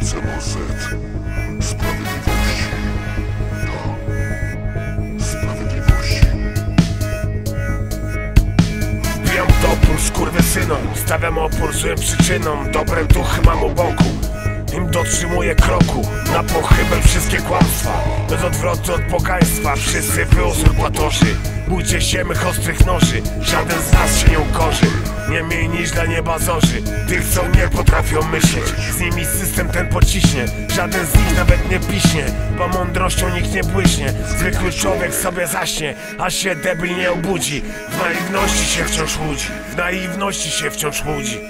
CMZ Sprawiedliwości Do Sprawiedliwości Wbijam w opór skurwysynom Stawiam opór złym przyczynom Dobre duchy mam u boku. Im dotrzymuję kroku Na pochybę wszystkie kłamstwa. Bez odwrotu od pogaństwa Wszyscy wy uzurpatorzy Bójcie się mych ostrych noży Żaden z nas się nie ukorzy Nie mniej niż dla nieba zorzy Tych co nie potrafią myśleć. Z nimi system ten pociśnie. Żaden z nich nawet nie piśnie. Bo mądrością nikt nie błyśnie. Zwykły człowiek sobie zaśnie A się debil nie obudzi. W naiwności się wciąż łudzi. W naiwności się wciąż łudzi.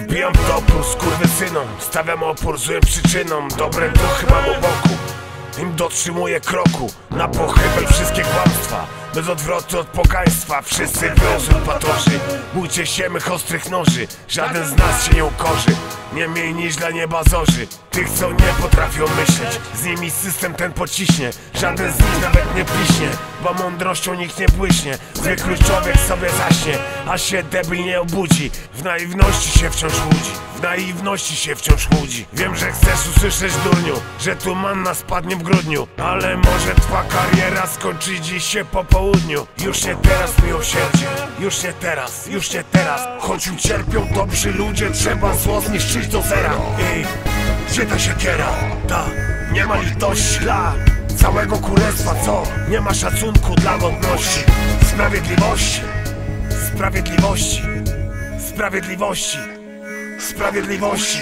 Wbijam w opór skurwysynom Stawiam opór złym przyczynom. Dobre duchy mam u boku Im dotrzymuję kroku Na pochybę wszystkie kłamstwa. Bez odwrotu od pogaństwa Wszyscy wy uzurpatorzy Bójcie się mych ostrych noży Żaden z nas się nie ukorzy. Nie mniej niż dla nieba zorzy Tych co nie potrafią myśleć. Z nimi system ten pociśnie Żaden z nich nawet nie piśnie Bo mądrością nikt nie błyśnie. Zwykły człowiek sobie zaśnie A się debil nie obudzi. W naiwności się wciąż łudzi. W naiwności się wciąż łudzi. Wiem, że chcesz usłyszeć durniu Że tu manna spadnie w grudniu. Ale może twa kariera skończy dziś się po południu. Już nie teraz miłosierdzie. Już nie teraz, już nie teraz. Choć ucierpią dobrzy ludzie Trzeba zło zniszczyć do zera. I gdzie ta siekiera? Ta, nie ma litości. dla całego królestwa Co? Nie ma szacunku dla godności Sprawiedliwości Sprawiedliwości Sprawiedliwości Sprawiedliwości